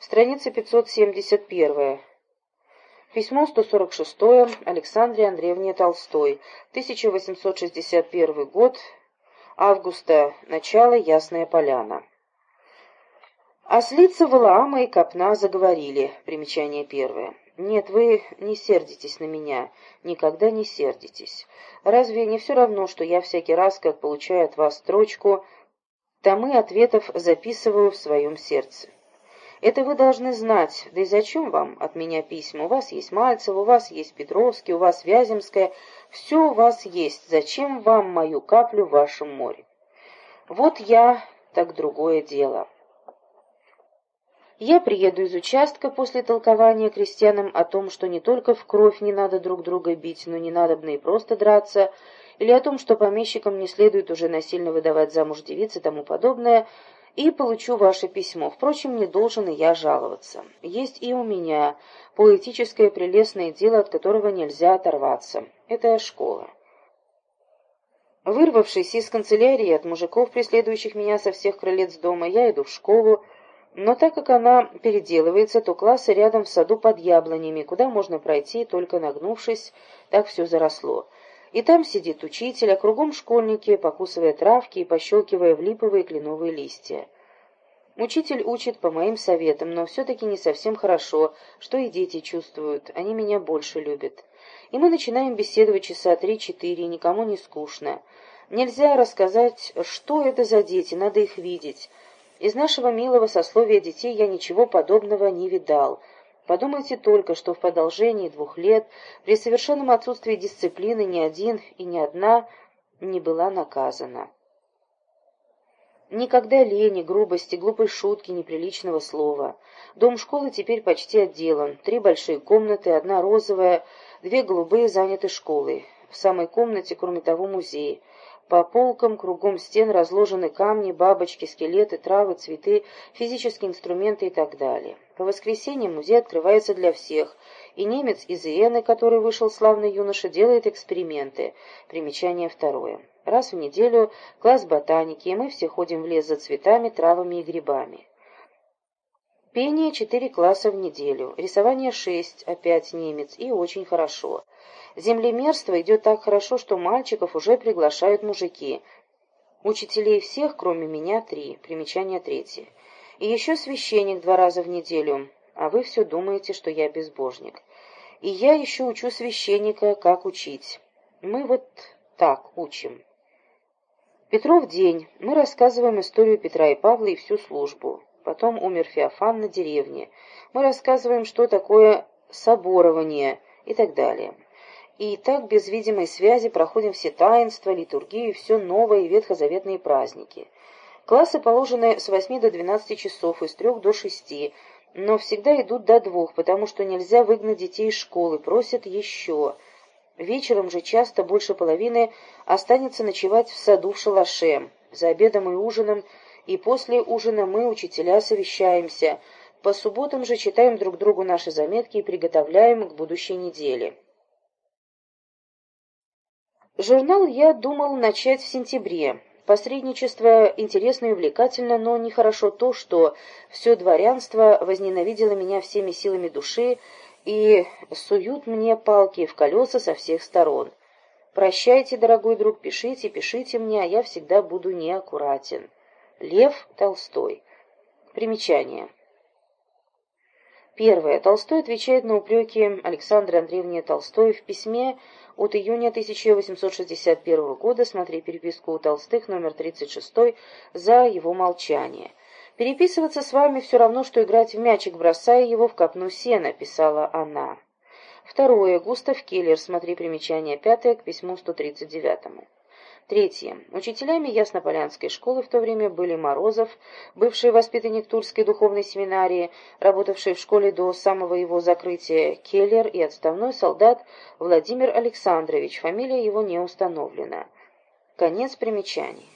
Страница 571. Письмо 146 Александре Андреевне Толстой. 1861 год. Августа. Начало. Ясная поляна. Ослица Валаама и Копна заговорили. Примечание первое. Нет, вы не сердитесь на меня, никогда не сердитесь. Разве не все равно, что я всякий раз, как получаю от вас строчку, томы ответов записываю в своем сердце? Это вы должны знать. Да и зачем вам от меня письма? У вас есть Мальцев, у вас есть Петровский, у вас Вяземская. Все у вас есть. Зачем вам мою каплю в вашем море? Вот я, так другое дело. Я приеду из участка после толкования крестьянам о том, что не только в кровь не надо друг друга бить, но не надо и просто драться, или о том, что помещикам не следует уже насильно выдавать замуж девицы и тому подобное, и получу ваше письмо. Впрочем, не должен и я жаловаться. Есть и у меня поэтическое прелестное дело, от которого нельзя оторваться. Это школа. Вырвавшись из канцелярии от мужиков, преследующих меня со всех крылец дома, я иду в школу, но так как она переделывается, то классы рядом в саду под яблонями, куда можно пройти, только нагнувшись, так все заросло. И там сидит учитель, а кругом школьники, покусывая травки и пощелкивая в липовые кленовые листья. Учитель учит по моим советам, но все-таки не совсем хорошо, что и дети чувствуют, они меня больше любят. И мы начинаем беседовать часа три-четыре, никому не скучно. Нельзя рассказать, что это за дети, надо их видеть. Из нашего милого сословия детей я ничего подобного не видал — Подумайте только, что в продолжении двух лет, при совершенном отсутствии дисциплины, ни один и ни одна не была наказана. Никогда лени, грубости, глупой шутки, неприличного слова. Дом школы теперь почти отделан. Три большие комнаты, одна розовая, две голубые заняты школой. В самой комнате, кроме того, музей. По полкам кругом стен разложены камни, бабочки, скелеты, травы, цветы, физические инструменты и так далее. По воскресеньям музей открывается для всех, и немец из Иены, который вышел славный юноша, делает эксперименты. Примечание второе. Раз в неделю класс ботаники, и мы все ходим в лес за цветами, травами и грибами. Пение четыре класса в неделю, рисование шесть, опять немец, и очень хорошо. Землемерство идет так хорошо, что мальчиков уже приглашают мужики. Учителей всех, кроме меня, три. Примечание третье. И еще священник два раза в неделю. А вы все думаете, что я безбожник. И я еще учу священника, как учить. Мы вот так учим. Петров день. Мы рассказываем историю Петра и Павла и всю службу. Потом умер Феофан на деревне. Мы рассказываем, что такое соборование и так далее. И так без видимой связи проходим все таинства, литургию, все новые ветхозаветные праздники. Классы положены с 8 до 12 часов и с 3 до 6, но всегда идут до двух, потому что нельзя выгнать детей из школы, просят еще. Вечером же часто больше половины останется ночевать в саду в шалаше. За обедом и ужином и после ужина мы, учителя, совещаемся. По субботам же читаем друг другу наши заметки и приготовляем к будущей неделе. Журнал я думал начать в сентябре. Посредничество интересно и увлекательно, но нехорошо то, что все дворянство возненавидело меня всеми силами души и суют мне палки в колеса со всех сторон. Прощайте, дорогой друг, пишите, пишите мне, а я всегда буду неаккуратен. Лев Толстой. Примечание. Первое. Толстой отвечает на упреки Александры Андреевне Толстой в письме от июня 1861 года, смотри переписку у Толстых, номер 36, за его молчание. «Переписываться с вами все равно, что играть в мячик, бросая его в копну сена», — писала она. Второе. Густав Келлер, смотри примечание пятое к письму 139. Третье. Учителями Яснополянской школы в то время были Морозов, бывший воспитанник Тульской духовной семинарии, работавший в школе до самого его закрытия, Келлер и отставной солдат Владимир Александрович, фамилия его не установлена. Конец примечаний.